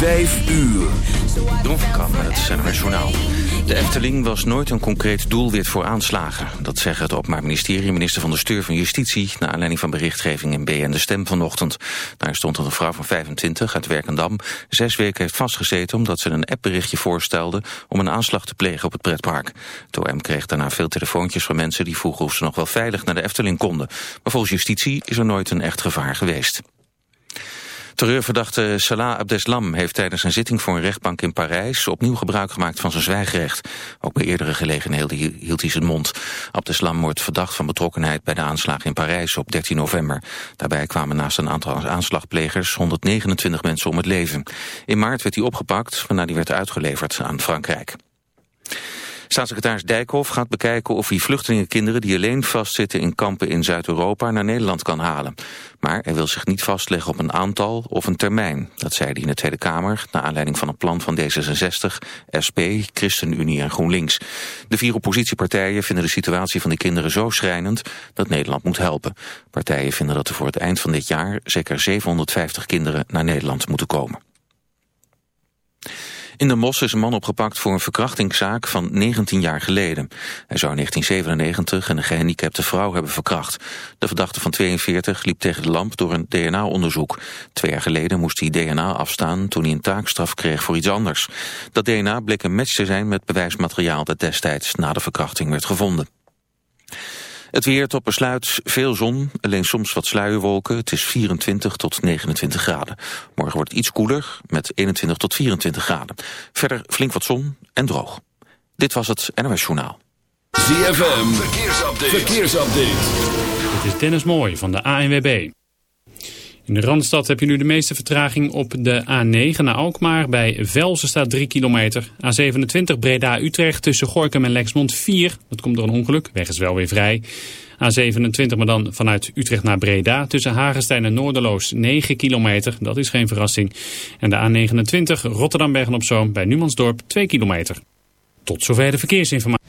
Vijf uur. Don met het Journaal. De Efteling was nooit een concreet doelwit voor aanslagen. Dat zeggen het Openbaar Ministerie, minister van de Steur van Justitie... naar aanleiding van berichtgeving in BN De Stem vanochtend. Daar stond een vrouw van 25 uit Werkendam... zes weken heeft vastgezeten omdat ze een appberichtje voorstelde... om een aanslag te plegen op het pretpark. OM kreeg daarna veel telefoontjes van mensen... die vroegen of ze nog wel veilig naar de Efteling konden. Maar volgens justitie is er nooit een echt gevaar geweest. Terreurverdachte Salah Abdeslam heeft tijdens een zitting voor een rechtbank in Parijs opnieuw gebruik gemaakt van zijn zwijgrecht. Ook bij eerdere gelegenheden hield hij zijn mond. Abdeslam wordt verdacht van betrokkenheid bij de aanslagen in Parijs op 13 november. Daarbij kwamen naast een aantal aanslagplegers 129 mensen om het leven. In maart werd hij opgepakt, waarna hij werd uitgeleverd aan Frankrijk. Staatssecretaris Dijkhoff gaat bekijken of hij vluchtelingenkinderen die alleen vastzitten in kampen in Zuid-Europa naar Nederland kan halen. Maar hij wil zich niet vastleggen op een aantal of een termijn. Dat zei hij in de Tweede Kamer, naar aanleiding van een plan van D66, SP, ChristenUnie en GroenLinks. De vier oppositiepartijen vinden de situatie van de kinderen zo schrijnend dat Nederland moet helpen. Partijen vinden dat er voor het eind van dit jaar zeker 750 kinderen naar Nederland moeten komen. In de Mos is een man opgepakt voor een verkrachtingszaak van 19 jaar geleden. Hij zou in 1997 een gehandicapte vrouw hebben verkracht. De verdachte van 42 liep tegen de lamp door een DNA-onderzoek. Twee jaar geleden moest hij DNA afstaan toen hij een taakstraf kreeg voor iets anders. Dat DNA bleek een match te zijn met bewijsmateriaal dat destijds na de verkrachting werd gevonden. Het weer tot besluit, veel zon, alleen soms wat sluierwolken. Het is 24 tot 29 graden. Morgen wordt het iets koeler, met 21 tot 24 graden. Verder flink wat zon en droog. Dit was het NOS Journaal. ZFM, verkeersupdate. verkeersupdate. Dit is Dennis Mooij van de ANWB. In de Randstad heb je nu de meeste vertraging op de A9 naar Alkmaar. Bij Velsen staat 3 kilometer. A27 Breda-Utrecht tussen Gorkum en Lexmond 4. Dat komt door een ongeluk. Weg is wel weer vrij. A27 maar dan vanuit Utrecht naar Breda. Tussen Hagenstein en Noorderloos 9 kilometer. Dat is geen verrassing. En de A29 Rotterdam-Bergen-op-Zoom bij Numansdorp 2 kilometer. Tot zover de verkeersinformatie.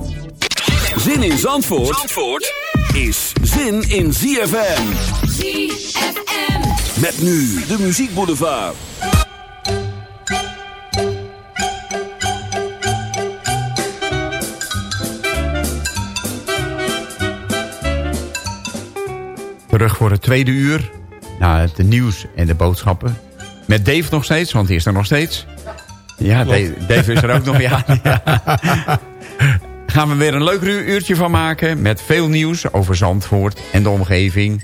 Zin in Zandvoort, Zandvoort is zin in ZFM. ZFM. Met nu de muziekboulevard. Terug voor het tweede uur. Na het nieuws en de boodschappen. Met Dave nog steeds, want hij is er nog steeds. Ja, Dave, Dave is er ook nog. Ja, ja. Gaan we weer een leuk uurtje van maken. Met veel nieuws over Zandvoort en de omgeving.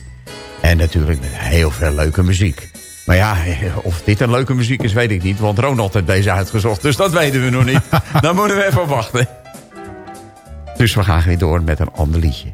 En natuurlijk met heel veel leuke muziek. Maar ja, of dit een leuke muziek is, weet ik niet. Want Ronald heeft deze uitgezocht, dus dat weten we nog niet. Dan moeten we even wachten. Dus we gaan weer door met een ander liedje.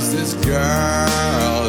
was this girl?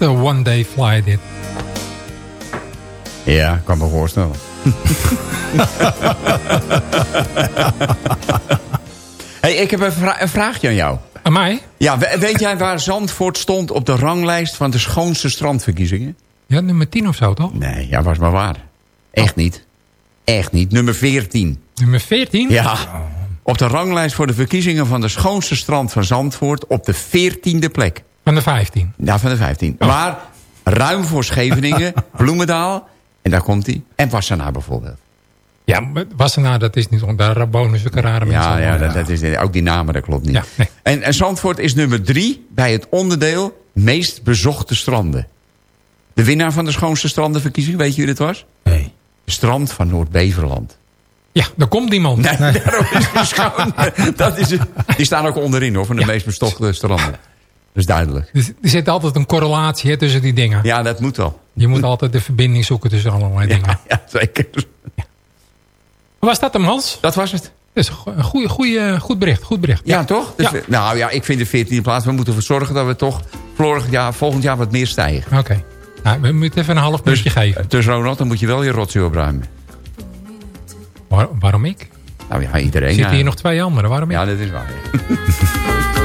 Echte one-day fly dit. Ja, kan me voorstellen. hey, ik heb een, vra een, vraagje aan jou. Aan mij? Ja, weet jij waar Zandvoort stond op de ranglijst van de schoonste strandverkiezingen? Ja, nummer 10 of zo, toch? Nee, ja, was maar waar. Echt niet. Echt niet. Nummer 14. Nummer 14? Ja. Op de ranglijst voor de verkiezingen van de schoonste strand van Zandvoort op de 14e plek. Van de 15? Ja, van de 15. Maar ruim voor Scheveningen, Bloemendaal, en daar komt hij. En Wassenaar bijvoorbeeld. Ja, Wassenaar, dat is niet... Daar wonen zulke rare mensen. Ja, ja, dat, dat, is, ook die namen, dat klopt niet. Ja, nee. en, en Zandvoort is nummer drie bij het onderdeel meest bezochte stranden. De winnaar van de schoonste strandenverkiezing, weet je wie dat was? Nee. De strand van Noord-Beverland. Ja, daar komt iemand. Nee, nee. daarom is het schoon. dat is het. Die staan ook onderin hoor, van de meest bezochte stranden. Dat is duidelijk. Dus er zit altijd een correlatie hè, tussen die dingen. Ja, dat moet wel. Je moet altijd de verbinding zoeken tussen allerlei dingen. Ja, zeker. Ja. Was dat hem, Hans? Dat was het. Dat is een goede, goede, goed bericht. Goed bericht. Ja, toch? Dus ja. nou ja, ik vind de 14e plaats. We moeten ervoor zorgen dat we toch vorig jaar, volgend jaar wat meer stijgen. Oké. Nou, we moeten even een half minuutje dus, geven. Dus Ronald, dan moet je wel je rotzooi opruimen. Waar, waarom ik? Nou ja, iedereen. Er zitten hier nog twee anderen. Waarom ik? Ja, dat is waar.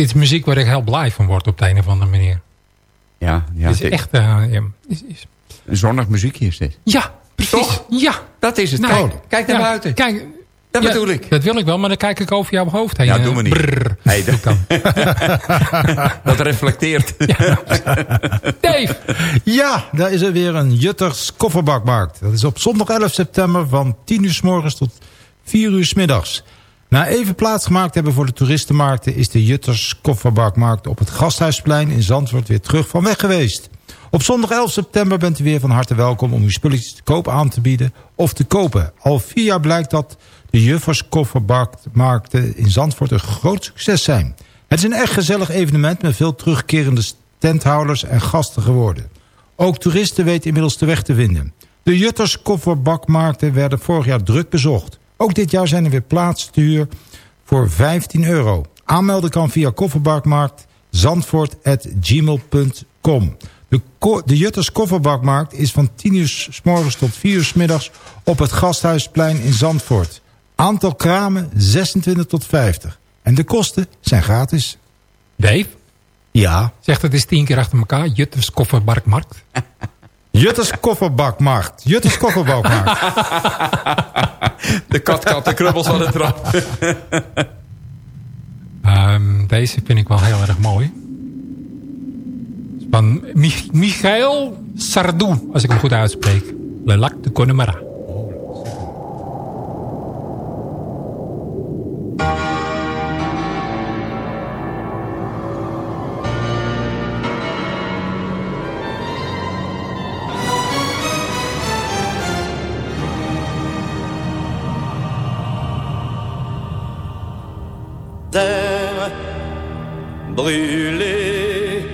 dit is muziek waar ik heel blij van word op de een of andere manier. Ja, ja het is dit- echt... eh, ja, is, is- een zonnig muziekje is dit. ja, precies. Toch? Ja. Dat is het. Nou, kijk, kijk naar ja, buiten. Kijk, Dat ja, bedoel ik. Dat wil ik wel, maar dan kijk ik over jouw hoofd heen. Ja, Eh, doe me niet. brrr. Nee, dan. Dat reflecteert. Dave! Ja, daar is er weer een Jutters kofferbakmarkt. Dat is op zondag 11 september van 10 uur s morgens tot 4 uur s middags. Na even plaatsgemaakt hebben voor de toeristenmarkten... is de Jutters kofferbakmarkt op het Gasthuisplein in Zandvoort weer terug van weg geweest. Op zondag 11 september bent u weer van harte welkom om uw spulletjes te koop aan te bieden of te kopen. Al vier jaar blijkt dat de Juffers kofferbakmarkten in Zandvoort een groot succes zijn. Het is een echt gezellig evenement met veel terugkerende standhouders en gasten geworden. Ook toeristen weten inmiddels de weg te vinden. De Jutters kofferbakmarkten werden vorig jaar druk bezocht. Ook dit jaar zijn er weer plaatsen te huur voor 15 euro. Aanmelden kan via kofferbakmarkt zandvoort.gmail.com. De, de Jutters kofferbakmarkt is van 10 uur s morgens tot 4 uur s middags op het Gasthuisplein in Zandvoort. Aantal kramen 26 tot 50. En de kosten zijn gratis. Dave? Ja. Zegt het is tien keer achter elkaar. Jutters Kofferbarkmarkt. Jutters kofferbakmarkt. Jutters kofferbakmarkt. De kat kat de krubbels van de trap. Ehm, deze vind ik wel heel erg mooi. Van Mich Michael Sardou, als ik hem goed uitspreek. Le Lac de Connemara. Brûlée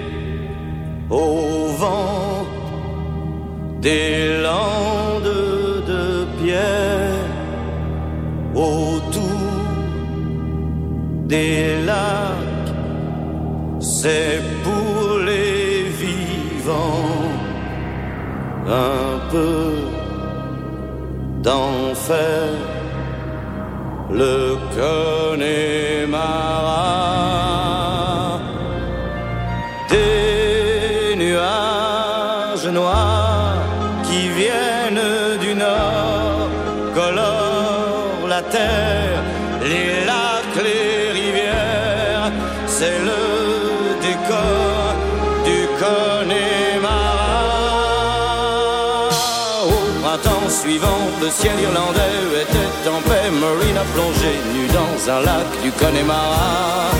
au vent des landes de pierre autour des lacs. C'est pour les vivants un peu d'enfer. Le Connemara le ciel irlandais était en paix. Marine a plongé nu dans un lac du Connemara.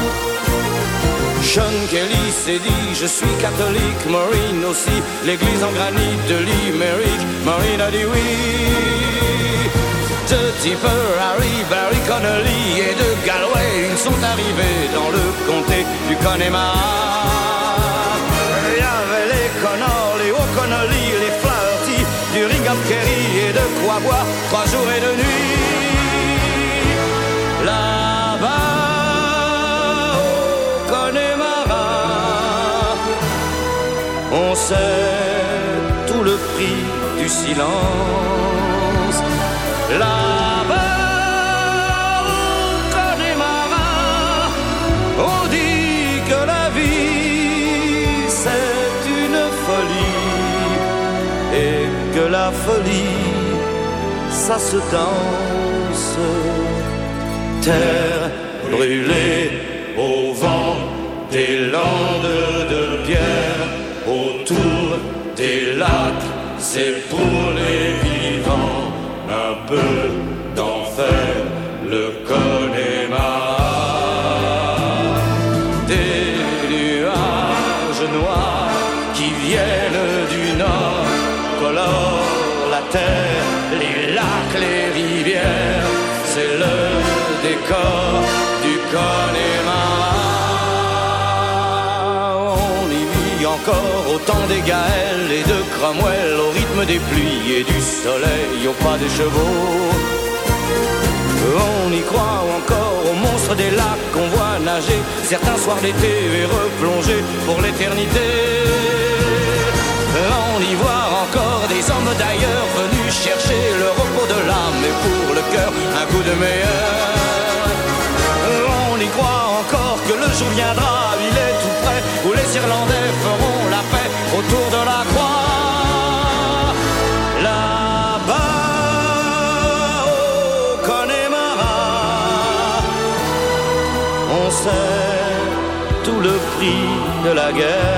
Sean Kelly s'est dit, je suis catholique. Maureen aussi, l'église en granit de Limerick. Maureen a dit oui. De Tipper, Harry, Barry Connolly et de Galway, ils sont arrivés dans le comté du Connemara. Il y avait les Flaherty, du Ringham Kerry et de quoi boire trois jours et deux nuits. Là-bas, au Connemara, on sait tout le prix du silence. Là-bas, ça se danse. Terre brûlée au vent des landes de pierre autour des lacs, c'est pour les vivants un peu temps des Gaëls et de Cromwell, au rythme des pluies et du soleil, au pas des chevaux. On y croit encore aux monstres des lacs qu'on voit nager certains soirs d'été et replonger pour l'éternité. On y voit encore des hommes d'ailleurs venus chercher le repos de l'âme et pour le cœur un coup de meilleur. On y croit encore que le jour viendra la paix autour de la croix. Là-bas, au Connemara, on sait tout le prix de la guerre.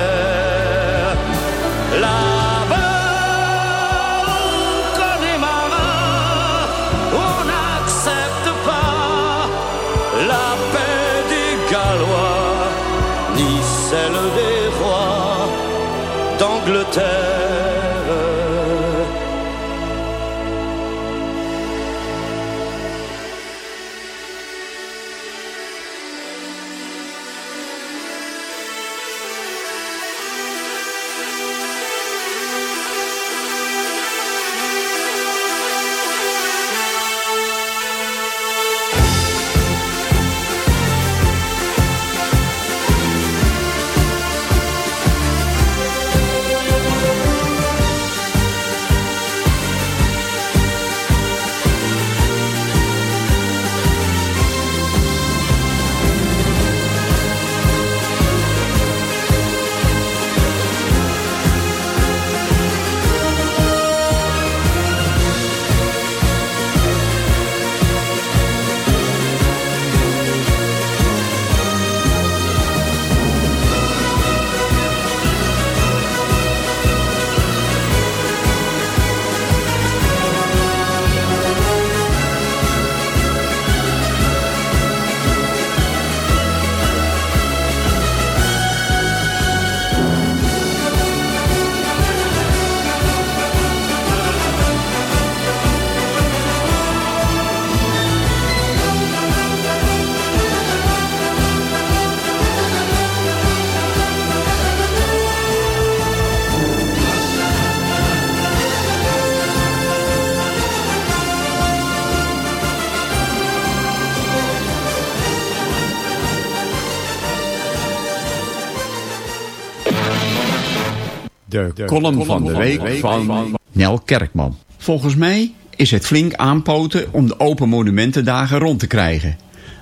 Column van de week van Nel Kerkman. Volgens mij is het flink aanpoten om de Open Monumentendagen rond te krijgen.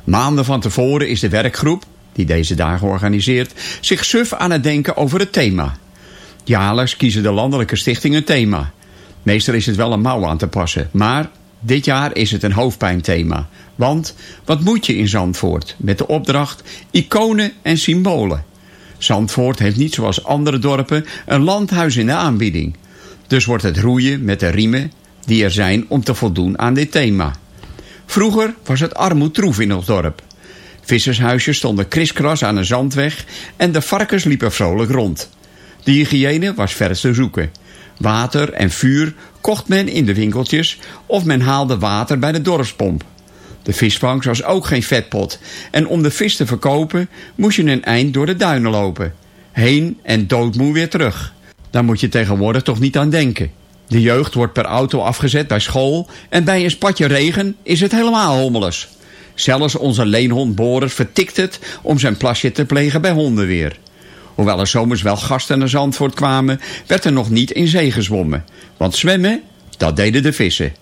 Maanden van tevoren is de werkgroep, die deze dagen organiseert, zich suf aan het denken over het thema. Jaarlijks kiezen de landelijke stichtingen een thema. Meestal is het wel een mouw aan te passen, maar dit jaar is het een hoofdpijnthema. Want wat moet je in Zandvoort met de opdracht iconen en symbolen? Zandvoort heeft niet zoals andere dorpen een landhuis in de aanbieding. Dus wordt het roeien met de riemen die er zijn om te voldoen aan dit thema. Vroeger was het armoedtroef in ons dorp. Vissershuisjes stonden kriskras aan een zandweg en de varkens liepen vrolijk rond. De hygiëne was ver te zoeken. Water en vuur kocht men in de winkeltjes of men haalde water bij de dorpspomp. De visvangst was ook geen vetpot en om de vis te verkopen moest je een eind door de duinen lopen. Heen en doodmoe weer terug. Daar moet je tegenwoordig toch niet aan denken. De jeugd wordt per auto afgezet bij school en bij een spatje regen is het helemaal hommeles. Zelfs onze leenhond Boris vertikt het om zijn plasje te plegen bij hondenweer. Hoewel er zomers wel gasten naar Zandvoort kwamen, werd er nog niet in zee gezwommen. Want zwemmen, dat deden de vissen.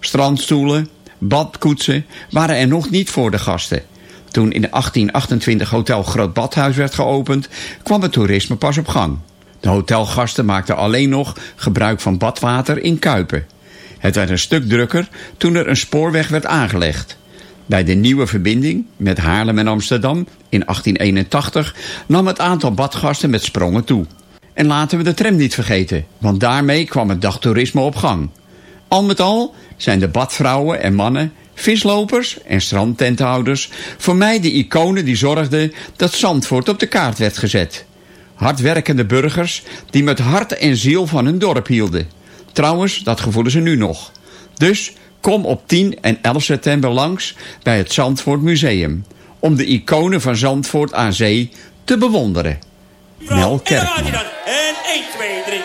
Strandstoelen, badkoetsen waren er nog niet voor de gasten. Toen in 1828 Hotel Groot Badhuis werd geopend, kwam het toerisme pas op gang. De hotelgasten maakten alleen nog gebruik van badwater in Kuipen. Het werd een stuk drukker toen er een spoorweg werd aangelegd. Bij de nieuwe verbinding met Haarlem en Amsterdam in 1881 nam het aantal badgasten met sprongen toe. En laten we de tram niet vergeten, want daarmee kwam het dagtoerisme op gang. Al met al zijn de badvrouwen en mannen, vislopers en strandtenthouders voor mij de iconen die zorgden dat Zandvoort op de kaart werd gezet. Hardwerkende burgers die met hart en ziel van hun dorp hielden. Trouwens, dat gevoelen ze nu nog. Dus kom op 10 en 11 september langs bij het Zandvoort Museum. Om de iconen van Zandvoort aan zee te bewonderen. Kerkman. En 1, 2, 3,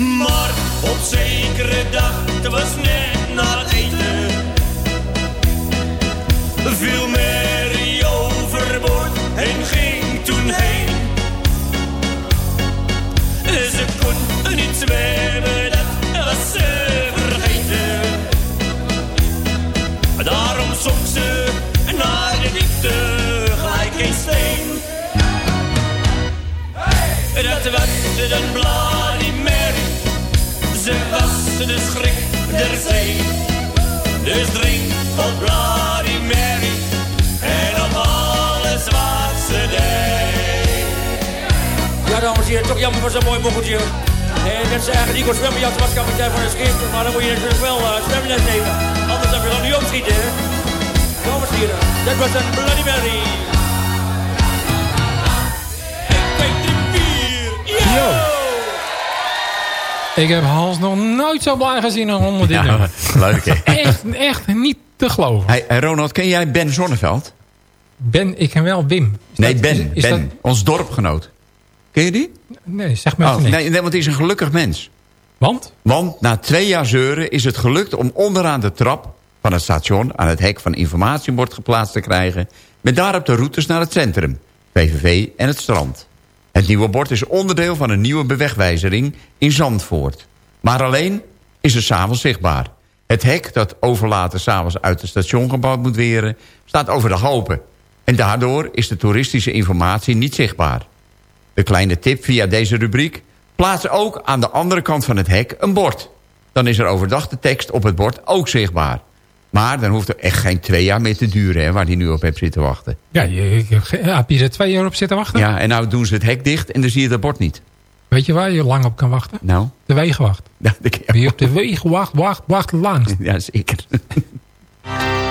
Maar op zekere dag, het was net na het eten, viel Mary overboord en ging toen heen. Ze kon niet zwemmen, dat was ze vergeten. Daarom zonk ze naar de diepte gelijk een steen. Dat was een. Ze was de schrik der zee. Dus drink op Bloody Mary. En op alles wat ze deed. Ja, dames en heren, toch jammer voor zo'n mooi boekeltje. Nee, dat ze eigenlijk niet kon zwemmen. Ja, was kapitein van een schip. Maar dan moet je natuurlijk wel uh, zwemles nemen. Anders dan je dan niet opschieten, hè. Dames en heren, dat was een Bloody Mary. 1, 2, 3, 4. Yo! Ik heb Hans nog nooit zo blij gezien dan onder dit Ja, leuk hè. Echt, echt niet te geloven. Hey, Ronald, ken jij Ben Zonneveld? Ben, ik ken wel Wim. Is Nee, dat- Ben. is- is ben ons dorpgenoot. Ken je die? nee, zeg maar Oh, nee, nee, want hij is een gelukkig mens. Want? Want na twee jaar zeuren is het gelukt om onderaan de trap van het station... aan het hek van informatiebord geplaatst te krijgen... met daarop de routes naar het centrum, VVV en het strand. Het nieuwe bord is onderdeel van een nieuwe bewegwijzering in Zandvoort. Maar alleen is het s'avonds zichtbaar. Het hek dat overlaten s'avonds uit het station gebouwd moet weren... staat over de hopen. En daardoor is de toeristische informatie niet zichtbaar. De kleine tip via deze rubriek... plaats ook aan de andere kant van het hek een bord. Dan is er overdag de tekst op het bord ook zichtbaar. Maar dan hoeft er echt geen twee jaar meer te duren... Hè, waar hij nu op heeft zitten wachten. Ja, je, ja, heb je er twee jaar op zitten wachten? Ja, en nou doen ze het hek dicht en dan zie je dat bord niet. Weet je waar je lang op kan wachten? Nou, De wegenwacht. ja, je Wie op de wegen wacht, wacht, wacht langs. Ja, zeker.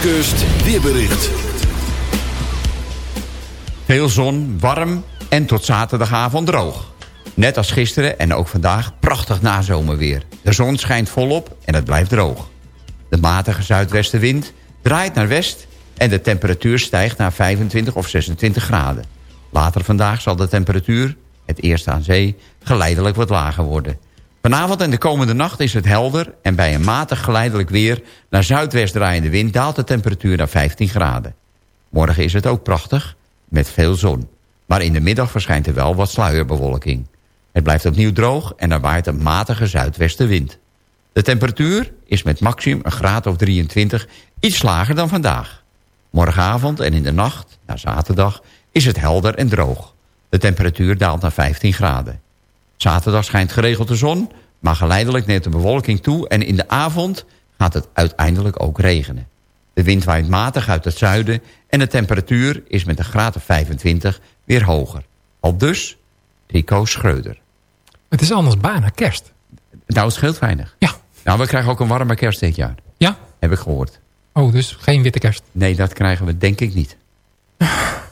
Westkust, weerbericht. Veel zon, warm en tot zaterdagavond droog. Net als gisteren en ook vandaag prachtig nazomerweer. De zon schijnt volop en het blijft droog. De matige zuidwestenwind draait naar west... en de temperatuur stijgt naar 25 of 26 graden. Later vandaag zal de temperatuur, het eerst aan zee... geleidelijk wat lager worden. Vanavond en de komende nacht is het helder... en bij een matig geleidelijk weer naar zuidwest draaiende wind... daalt de temperatuur naar 15 graden. Morgen is het ook prachtig, met veel zon. Maar in de middag verschijnt er wel wat sluierbewolking. Het blijft opnieuw droog en er waait een matige zuidwestenwind. De temperatuur is met maximum een graad of 23 iets lager dan vandaag. Morgenavond en in de nacht, na zaterdag, is het helder en droog. De temperatuur daalt naar 15 graden. Zaterdag schijnt geregeld de zon, maar geleidelijk neemt de bewolking toe... en in de avond gaat het uiteindelijk ook regenen. De wind waait matig uit het zuiden en de temperatuur is met een graad of 25 weer hoger. Al dus Rico Schreuder. Het is anders bijna kerst. Nou, het scheelt weinig. Ja. Nou, we krijgen ook een warme kerst dit jaar. Ja? Heb ik gehoord. Oh, dus geen witte kerst. Nee, dat krijgen we denk ik niet.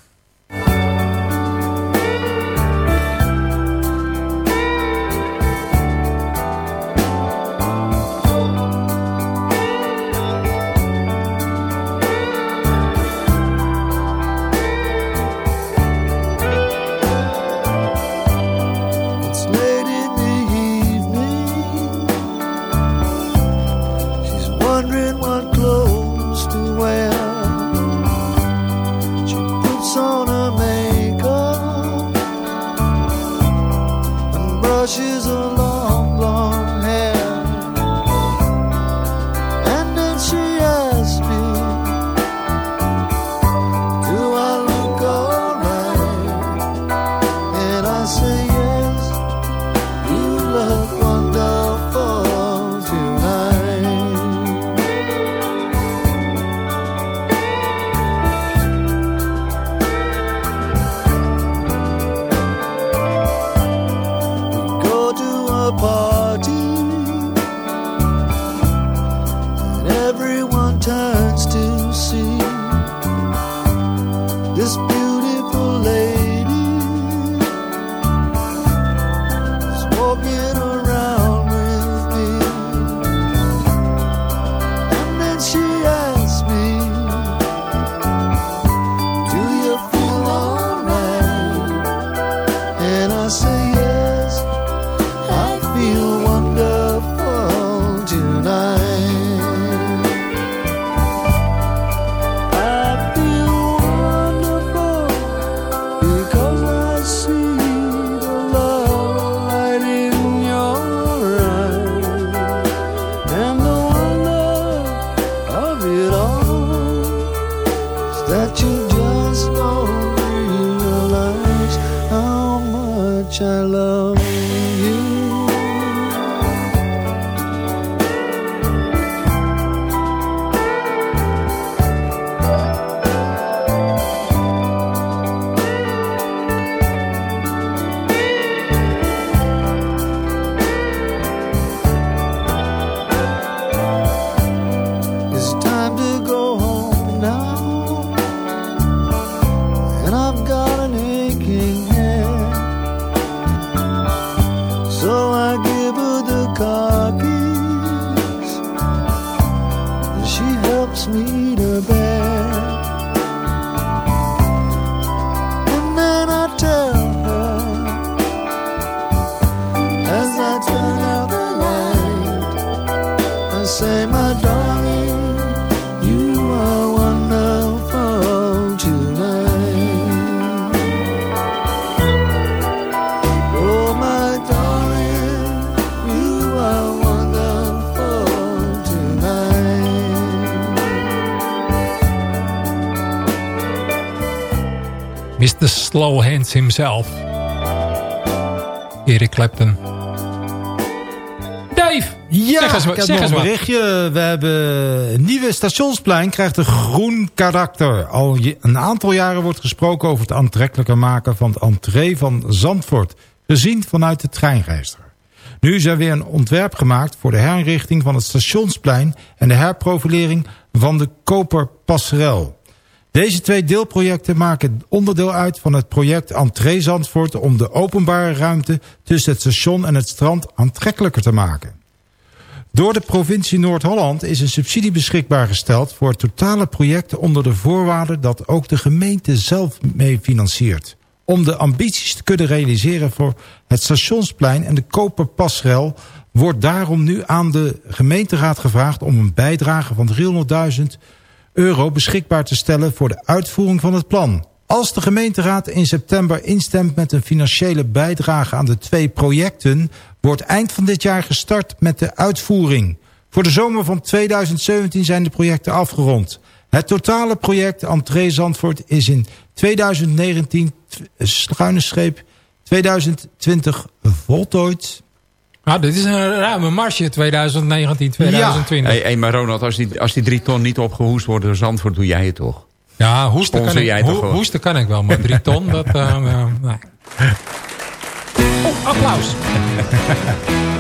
Hands himself. Eric Clapton. Dave! Ja, zeg eens, ik zeg eens een wat. berichtje. We hebben een nieuwe stationsplein krijgt een groen karakter. Al een aantal jaren wordt gesproken over het aantrekkelijker maken van het entree van Zandvoort. Gezien vanuit de treinreiziger. Nu is er weer een ontwerp gemaakt voor de herinrichting van het stationsplein... en de herprofilering van de Koperpasserel. Deze twee deelprojecten maken onderdeel uit van het project Entree Zandvoort... om de openbare ruimte tussen het station en het strand aantrekkelijker te maken. Door de provincie Noord-Holland is een subsidie beschikbaar gesteld... voor het totale project onder de voorwaarde dat ook de gemeente zelf mee financiert. Om de ambities te kunnen realiseren voor het stationsplein en de Koperpasrel... wordt daarom nu aan de gemeenteraad gevraagd om een bijdrage van 300.000 euro beschikbaar te stellen voor de uitvoering van het plan. Als de gemeenteraad in september instemt met een financiële bijdrage aan de twee projecten... wordt eind van dit jaar gestart met de uitvoering. Voor de zomer van 2017 zijn de projecten afgerond. Het totale project Entree Zandvoort is in 2019 schuine scheep 2020 voltooid. Nou, dit is een ruime marge 2019, 2020. Hey, hey, maar Ronald, als die, als die drie ton niet opgehoest worden door Zandvoort, doe jij het toch? Ja, hoesten kan, ik, jij ho- hoesten kan ik wel, maar drie ton, dat... nee. Oh, applaus.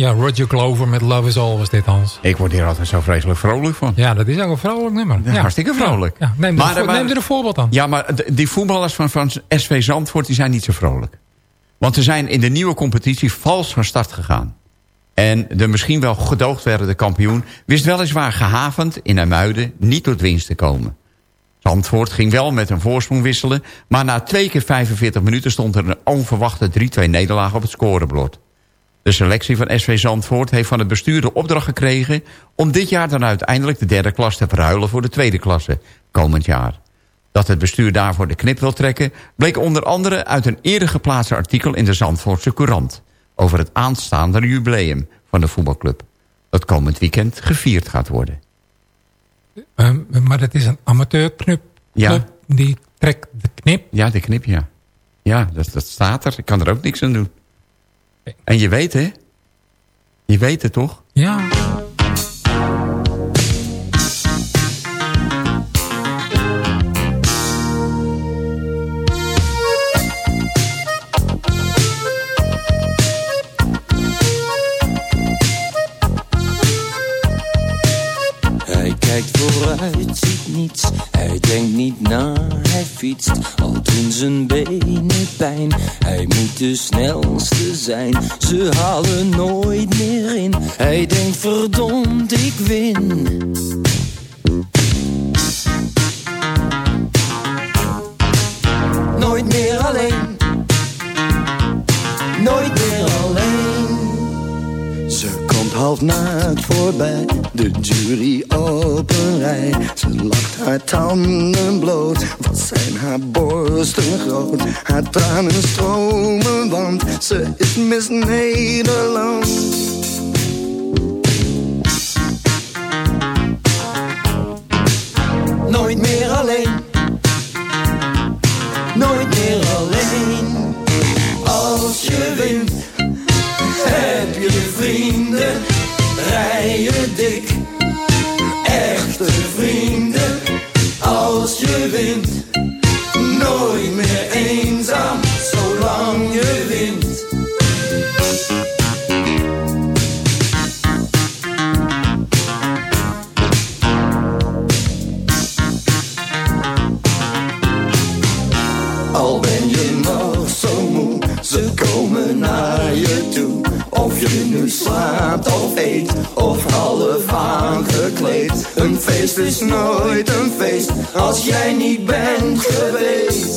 ja, Roger Clover met Love is All was dit, Hans. ik word hier altijd zo vreselijk vrolijk van. Ja, dat is ook een vrolijk nummer. Ja, hartstikke vrolijk. Ja, neem, er Maar- een voor- maar- neem er een voorbeeld aan. Ja, maar die voetballers van, van SV Zandvoort die zijn niet zo vrolijk. Want ze zijn in de nieuwe competitie vals van start gegaan. En de misschien wel gedoogd werdende kampioen... wist weliswaar gehavend in Amuiden niet tot winst te komen. Zandvoort ging wel met een voorsprong wisselen... maar na twee keer 45 minuten stond er een onverwachte 3-2 nederlaag op het scorebord. De selectie van SV Zandvoort heeft van het bestuur de opdracht gekregen... om dit jaar dan uiteindelijk de derde klas te verhuilen voor de tweede klasse komend jaar. Dat het bestuur daarvoor de knip wil trekken... bleek onder andere uit een eerder geplaatste artikel in de Zandvoortse Courant... over het aanstaande jubileum van de voetbalclub. Dat komend weekend gevierd gaat worden. Ehm, maar dat is een amateurknip. Ja. Die trekt de knip. Ja, de knip, ja. Ja, dat, dat staat er. Ik kan er ook niks aan doen. En je weet, hè? Je weet het toch? Ja. Niets. Hij denkt niet na, hij fietst. Al doen zijn benen pijn. Hij moet de snelste zijn. Ze halen nooit meer in. Hij denkt verdomd, ik win. Nooit meer alleen. Half naakt voorbij, de jury op een rij. Ze lacht haar tanden bloot, wat zijn haar borsten groot. Haar tranen stromen, want ze is Miss Nederland. Nooit meer alleen. Nooit meer alleen. Als je wint, Als je wint, nooit een feest, als jij niet bent geweest.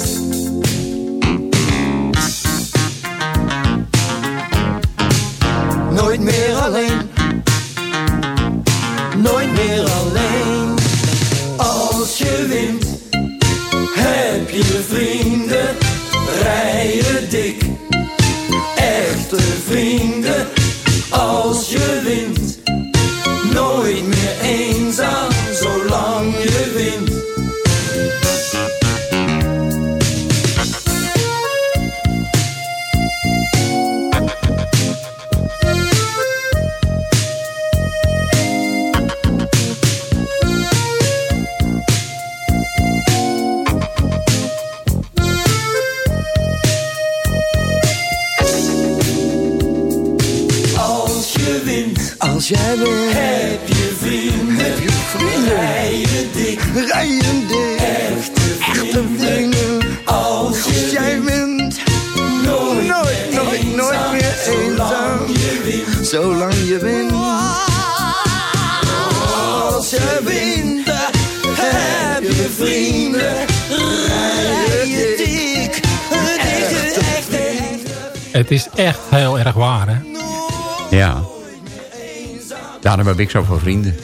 Heb ik zoveel vrienden.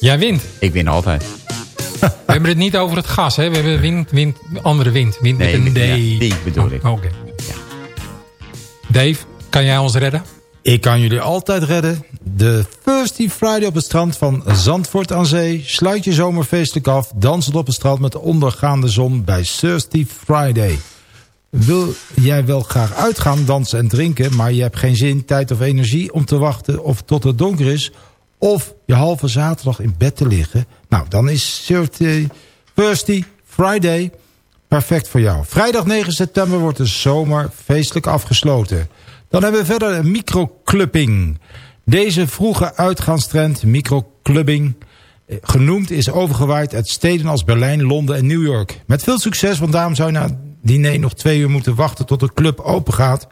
Jij wint. Ik win altijd. We hebben het niet over het gas, hè? We hebben wind, wind, andere wind. Wind Nee, met een D. ja, die bedoel ik. Oh, Oké. Dave, kan jij ons redden? Ik kan jullie altijd redden. De Thirsty Friday op het strand van Zandvoort aan Zee. Sluit je zomer feestelijk af. Dansend op het strand met de ondergaande zon bij Thirsty Friday. Wil jij wel graag uitgaan, dansen en drinken... maar je hebt geen zin, tijd of energie om te wachten of tot het donker is... of je halve zaterdag in bed te liggen... nou, dan is Thirsty Friday perfect voor jou. Vrijdag 9 september wordt de zomer feestelijk afgesloten. Dan hebben we verder een microclubbing. Deze vroege uitgaanstrend, microclubbing... eh, genoemd is overgewaaid uit steden als Berlijn, Londen en New York. Met veel succes, want daarom zou je na diner nog twee uur moeten wachten... tot de club open gaat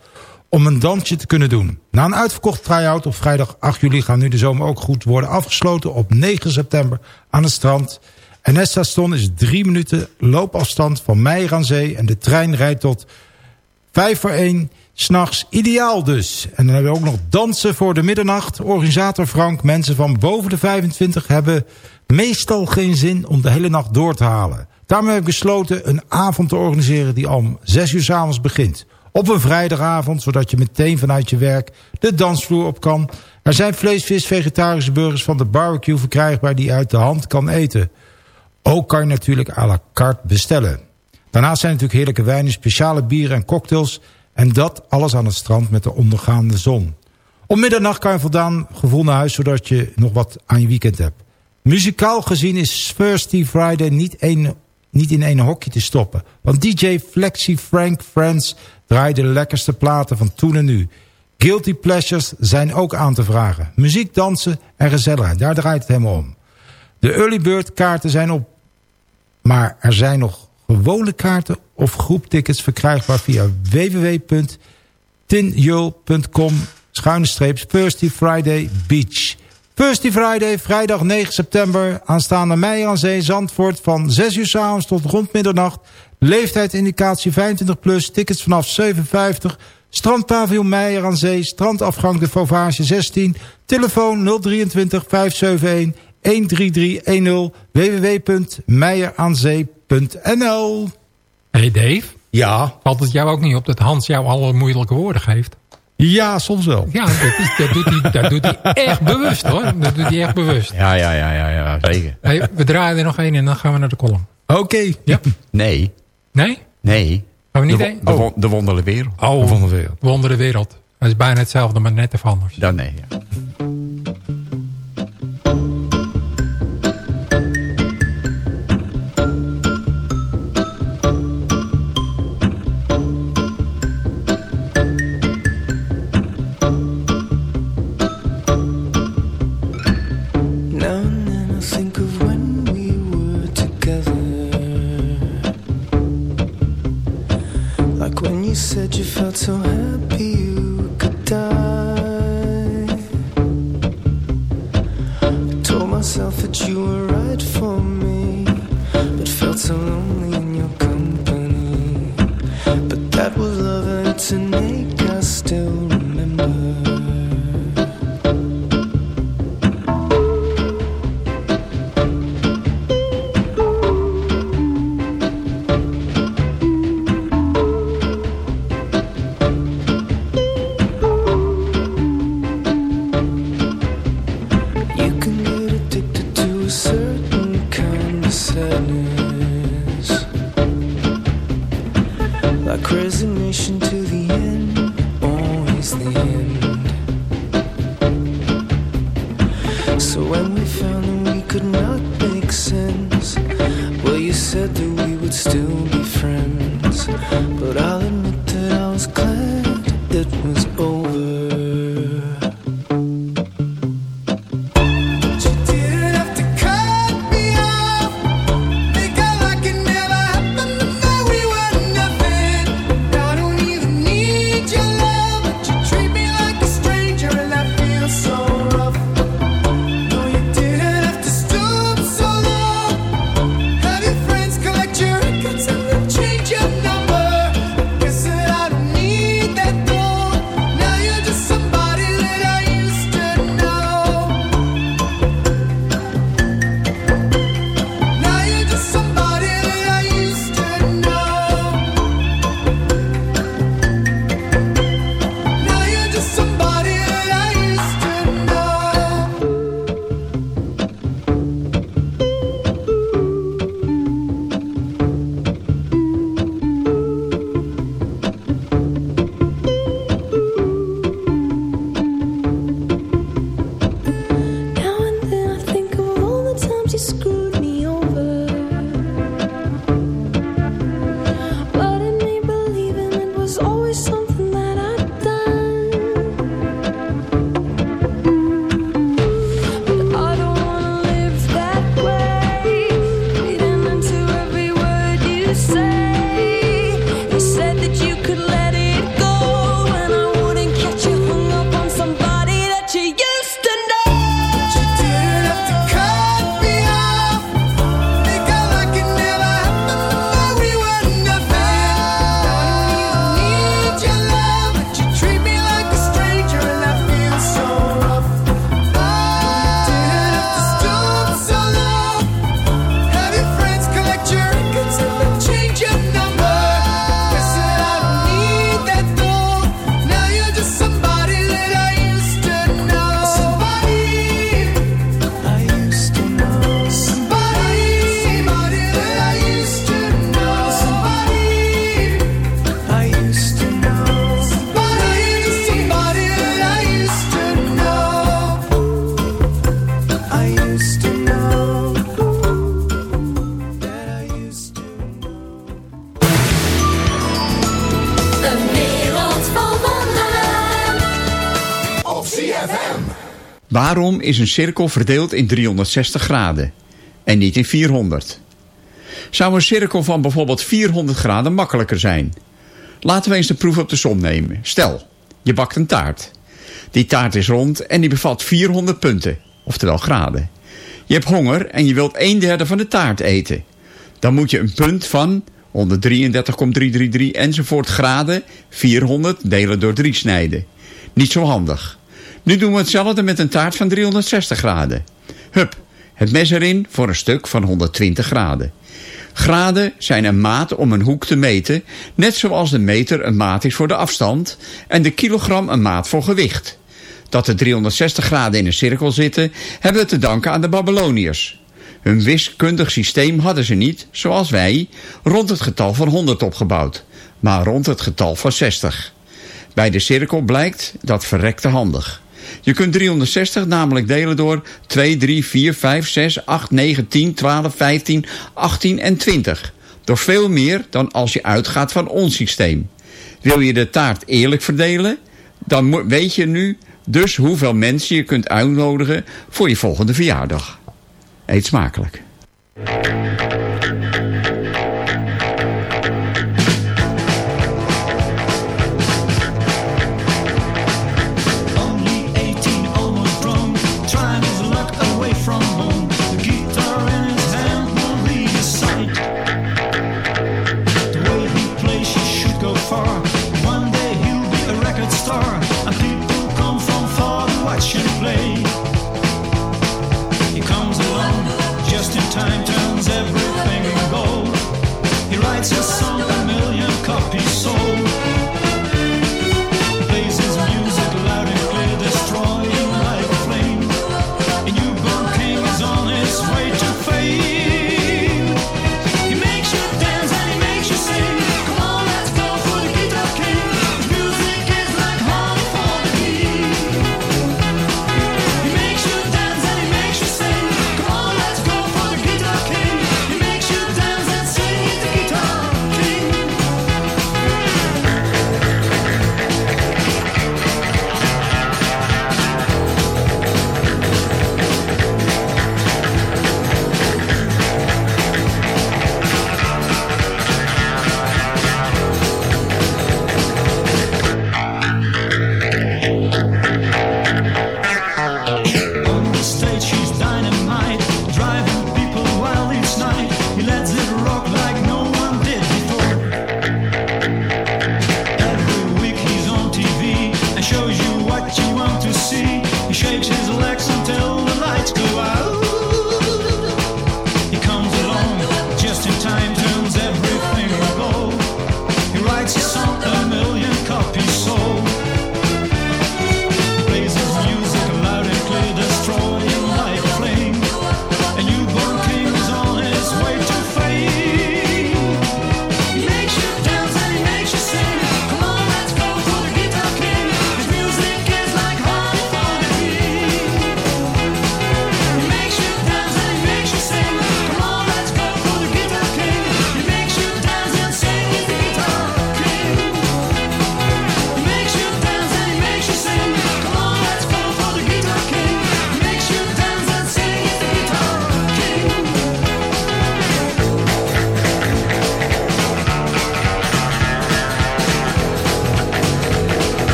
om een dansje te kunnen doen. Na een uitverkocht try-out op vrijdag 8 juli... gaan nu de zomer ook goed worden afgesloten op 9 september aan het strand... En het station is drie minuten loopafstand van Meijer aan Zee. En de trein rijdt tot vijf voor één. S'nachts ideaal dus. En dan hebben we ook nog dansen voor de middernacht. Organisator Frank, mensen van boven de 25 hebben meestal geen zin om de hele nacht door te halen. Daarmee heb ik besloten een avond te organiseren die om zes uur 's avonds begint. Op een vrijdagavond, zodat je meteen vanuit je werk de dansvloer op kan. Er zijn vlees, vis, vegetarische burgers van de barbecue verkrijgbaar die uit de hand kan eten. Ook kan je natuurlijk à la carte bestellen. Daarnaast zijn natuurlijk heerlijke wijnen, speciale bieren en cocktails... en dat alles aan het strand met de ondergaande zon. Om middernacht kan je voldaan gevoel naar huis... zodat je nog wat aan je weekend hebt. Muzikaal gezien is Thirsty Friday niet, een, niet in één hokje te stoppen. Want DJ Flexi Frank Friends draait de lekkerste platen van toen en nu. Guilty Pleasures zijn ook aan te vragen. Muziek, dansen en gezelligheid, daar draait het helemaal om. De early bird kaarten zijn op, maar er zijn nog gewone kaarten of groeptickets verkrijgbaar via www.tinjul.com schuine streep Thursday Friday Beach. Thursday Friday, vrijdag 9 september, aanstaande Meijer aan Zee, Zandvoort van 6 uur s avonds tot rond middernacht. Leeftijdindicatie 25 plus, tickets vanaf 57. Strandpaviljoen Meijer aan Zee, strandafgang de Fauvage 16. Telefoon 023 571 13310 www.meijeraanzee.nl Hey Dave. Ja? Valt het jou ook niet op dat Hans jou alle moeilijke woorden geeft? Ja, soms wel. Ja, dat, is, dat, doet, hij, dat doet hij echt bewust hoor. Dat doet hij echt bewust. Ja, ja, ja, ja, ja zeker. Hey, we draaien er nog één en dan gaan we naar de column. Oké. Ja. Nee. Nee? Nee. Gaan we niet de, heen? de, Oh. de wondere wereld. Oh, De Wondere Wereld. Wondere wereld. Dat is bijna hetzelfde, maar net even anders. Dan nee, ja. Is een cirkel verdeeld in 360 graden en niet in 400? Zou een cirkel van bijvoorbeeld 400 graden makkelijker zijn? Laten we eens de proef op de som nemen. Stel, je bakt een taart. Die taart is rond en die bevat 400 punten, oftewel graden. Je hebt honger en je wilt een derde van de taart eten. Dan moet je een punt van 133,333 enzovoort graden 400 delen door 3 snijden. Niet zo handig. Nu doen we hetzelfde met een taart van 360 graden. Hup, het mes erin voor een stuk van 120 graden. Graden zijn een maat om een hoek te meten, net zoals de meter een maat is voor de afstand en de kilogram een maat voor gewicht. Dat de 360 graden in een cirkel zitten, hebben we te danken aan de Babyloniërs. Hun wiskundig systeem hadden ze niet, zoals wij, rond het getal van 100 opgebouwd, maar rond het getal van 60. Bij de cirkel blijkt dat verrekte handig. Je kunt 360 namelijk delen door 2, 3, 4, 5, 6, 8, 9, 10, 12, 15, 18 en 20. Door veel meer dan als je uitgaat van ons systeem. Wil je de taart eerlijk verdelen? Dan weet je nu dus hoeveel mensen je kunt uitnodigen voor je volgende verjaardag. Eet smakelijk.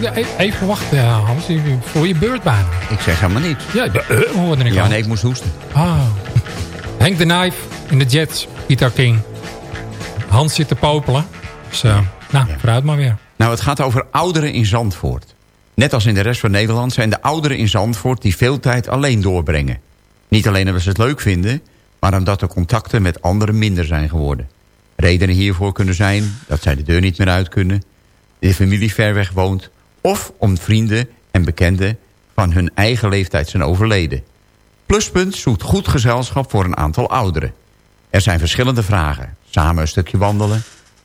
Ja, e- even wachten eh, Hans, voor je beurt bijna. Ik zeg helemaal niet. Ja, de, uh, hoorde ik Ja, al. nee, ik moest hoesten. Ah. Henk de Knife in de Jets, Guitar King. Hans zit te popelen. Dus, eh, nou, vooruit maar weer. Nou, het gaat over ouderen in Zandvoort. Net als in de rest van Nederland zijn de ouderen in Zandvoort... die veel tijd alleen doorbrengen. Niet alleen omdat ze het leuk vinden... maar omdat de contacten met anderen minder zijn geworden. Redenen hiervoor kunnen zijn dat zij de deur niet meer uit kunnen... de familie ver weg woont... of om vrienden en bekenden van hun eigen leeftijd zijn overleden. Pluspunt zoekt goed gezelschap voor een aantal ouderen. Er zijn verschillende vragen. Samen een stukje wandelen,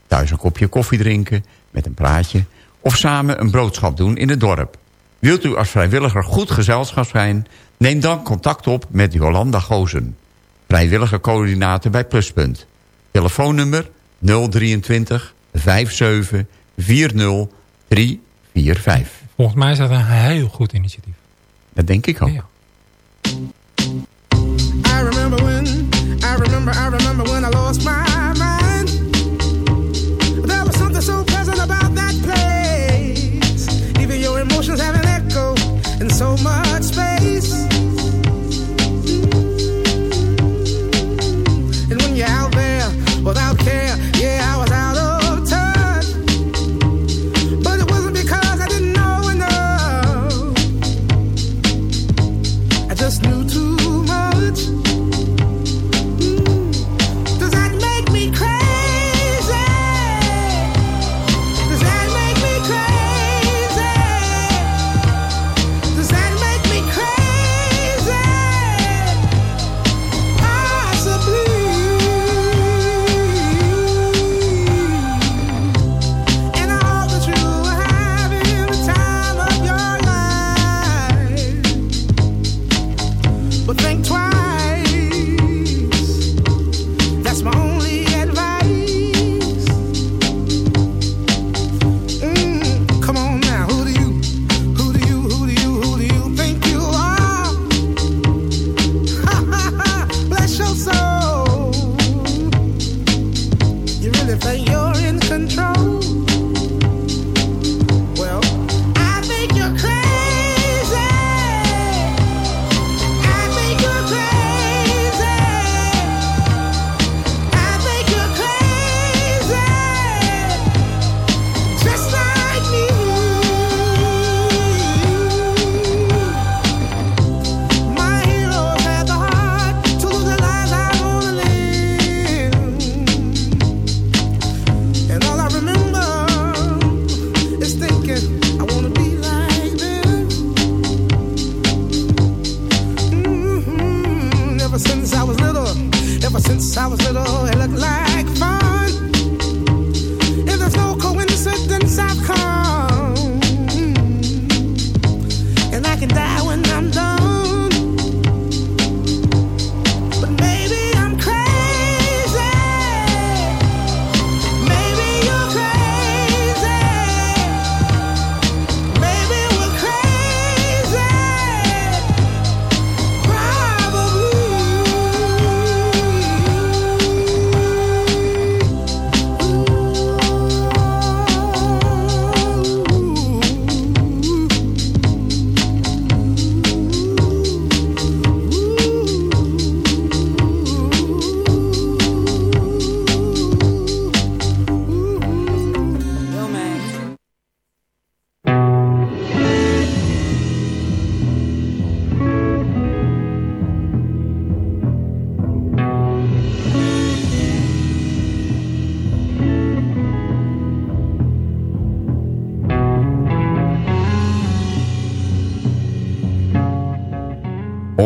thuis een kopje koffie drinken met een praatje... of samen een broodschap doen in het dorp. Wilt u als vrijwilliger goed gezelschap zijn... neem dan contact op met Jolanda Gozen. Vrijwillige coördinator bij Pluspunt. Telefoonnummer 023 57 40 343. 1145. Volgens mij is dat een heel goed initiatief. Dat denk ik ook. I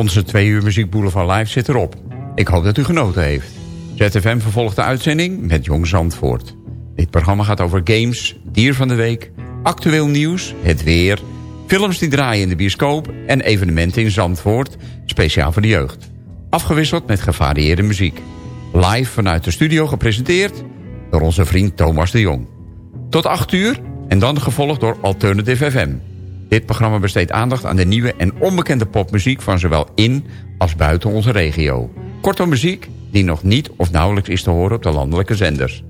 Onze twee uur Muziek Boulevard Live zit erop. Ik hoop dat u genoten heeft. ZFM vervolgt de uitzending met Jong Zandvoort. Dit programma gaat over games, dier van de week, actueel nieuws, het weer... films die draaien in de bioscoop en evenementen in Zandvoort... speciaal voor de jeugd. Afgewisseld met gevarieerde muziek. Live vanuit de studio gepresenteerd door onze vriend Thomas de Jong. Tot 8 uur en dan gevolgd door Alternative FM. Dit programma besteedt aandacht aan de nieuwe en onbekende popmuziek... van zowel in als buiten onze regio. Kortom muziek die nog niet of nauwelijks is te horen op de landelijke zenders.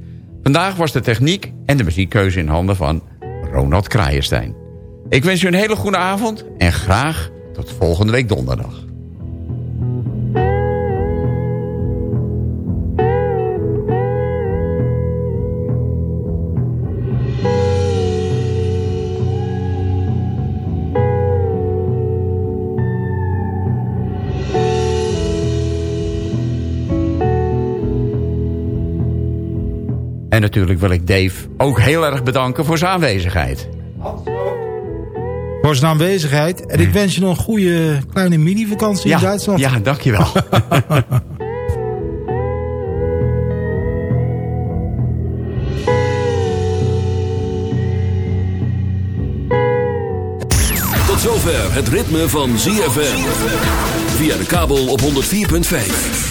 Vandaag was de techniek en de muziekkeuze in handen van Ronald Kraaienstein. Ik wens u een hele goede avond en graag tot volgende week donderdag. En natuurlijk wil ik Dave ook heel erg bedanken voor zijn aanwezigheid. Voor zijn aanwezigheid. En ik wens je nog een goede kleine mini-vakantie Ja, in Duitsland. ja, dankjewel. Tot zover het ritme van ZFM. Via de kabel op 104.5.